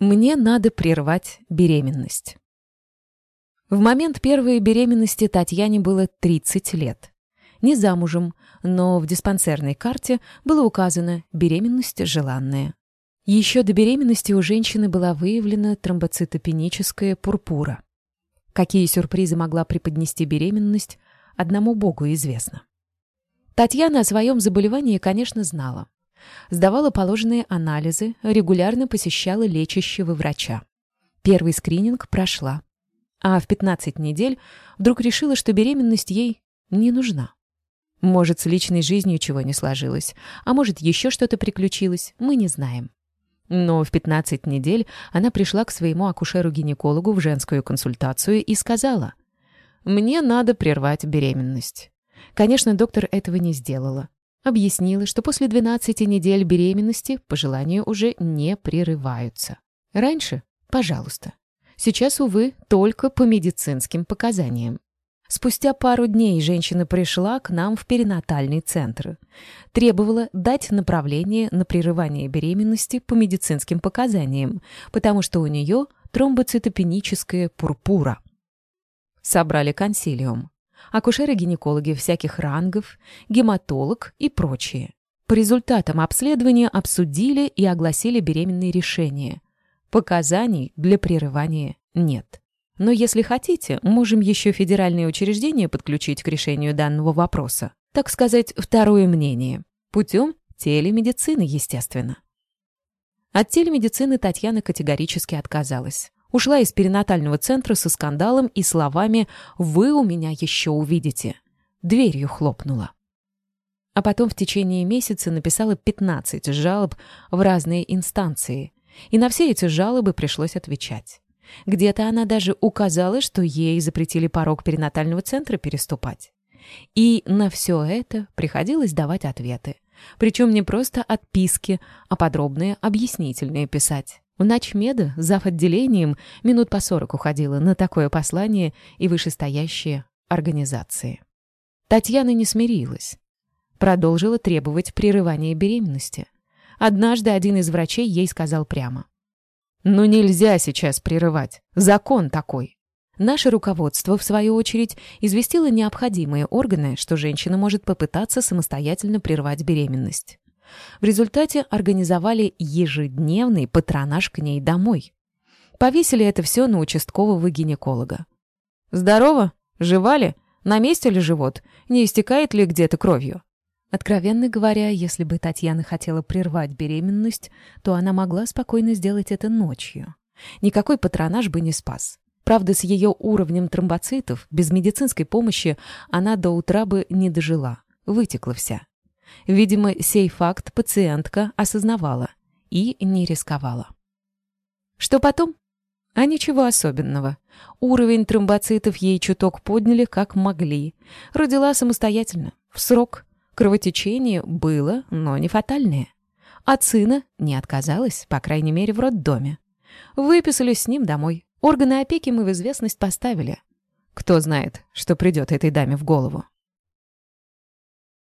Мне надо прервать беременность. В момент первой беременности Татьяне было 30 лет. Не замужем, но в диспансерной карте было указано «беременность желанная». Еще до беременности у женщины была выявлена тромбоцитопеническая пурпура. Какие сюрпризы могла преподнести беременность, одному Богу известно. Татьяна о своем заболевании, конечно, знала. Сдавала положенные анализы, регулярно посещала лечащего врача. Первый скрининг прошла. А в 15 недель вдруг решила, что беременность ей не нужна. Может, с личной жизнью чего не сложилось, а может, еще что-то приключилось, мы не знаем. Но в 15 недель она пришла к своему акушеру-гинекологу в женскую консультацию и сказала, «Мне надо прервать беременность». Конечно, доктор этого не сделала. Объяснила, что после 12 недель беременности по желанию уже не прерываются. Раньше – пожалуйста. Сейчас, увы, только по медицинским показаниям. Спустя пару дней женщина пришла к нам в перинатальный центр. Требовала дать направление на прерывание беременности по медицинским показаниям, потому что у нее тромбоцитопеническая пурпура. Собрали консилиум акушеры-гинекологи всяких рангов, гематолог и прочие. По результатам обследования обсудили и огласили беременные решения. Показаний для прерывания нет. Но если хотите, можем еще федеральные учреждения подключить к решению данного вопроса. Так сказать, второе мнение. Путем телемедицины, естественно. От телемедицины Татьяна категорически отказалась. Ушла из перинатального центра со скандалом и словами «Вы у меня еще увидите». Дверью хлопнула. А потом в течение месяца написала 15 жалоб в разные инстанции. И на все эти жалобы пришлось отвечать. Где-то она даже указала, что ей запретили порог перинатального центра переступать. И на все это приходилось давать ответы. Причем не просто отписки, а подробные объяснительные писать. У начмеда, зав. отделением, минут по сорок уходило на такое послание и вышестоящие организации. Татьяна не смирилась. Продолжила требовать прерывания беременности. Однажды один из врачей ей сказал прямо. «Ну нельзя сейчас прерывать. Закон такой». Наше руководство, в свою очередь, известило необходимые органы, что женщина может попытаться самостоятельно прервать беременность. В результате организовали ежедневный патронаж к ней домой. Повесили это все на участкового гинеколога. «Здорово? Жива ли? На месте ли живот? Не истекает ли где-то кровью?» Откровенно говоря, если бы Татьяна хотела прервать беременность, то она могла спокойно сделать это ночью. Никакой патронаж бы не спас. Правда, с ее уровнем тромбоцитов, без медицинской помощи, она до утра бы не дожила, вытекла вся. Видимо, сей факт пациентка осознавала и не рисковала. Что потом? А ничего особенного. Уровень тромбоцитов ей чуток подняли, как могли. Родила самостоятельно, в срок. Кровотечение было, но не фатальное. От сына не отказалась, по крайней мере, в роддоме. Выписались с ним домой. Органы опеки мы в известность поставили. Кто знает, что придет этой даме в голову.